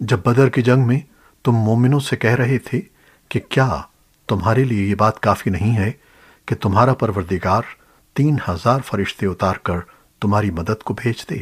جب بدر کی جنگ میں تم مومنوں سے کہہ رہے تھے کہ کیا تمہارے لیے یہ بات کافی نہیں ہے کہ تمہارا پروردگار تین ہزار فرشتے اتار کر تمہاری مدد کو بھیج دے؟